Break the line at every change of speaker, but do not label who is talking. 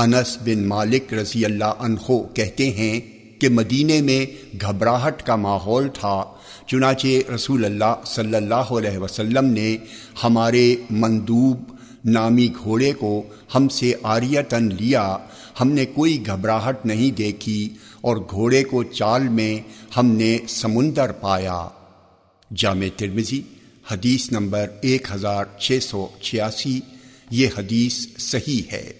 انس بن مالک رضی اللہ عنہ کہتے ہیں کہ مدینے میں گھبراہٹ کا ماحول تھا، چنانچہ رسول اللہ صلی اللہ علیہ وسلم نے ہمارے مندوب نامی گھوڑے کو ہم سے آریتن لیا۔ ہم نے کوئی گھبراہٹ نہیں دیکھی اور گھوڑے کو چال میں ہم نے سمندر پایا۔ جامع ترمزی حدیث نمبر ایک ہزار چھ سو چھیاسی، یہ حدیث صحیح ہے۔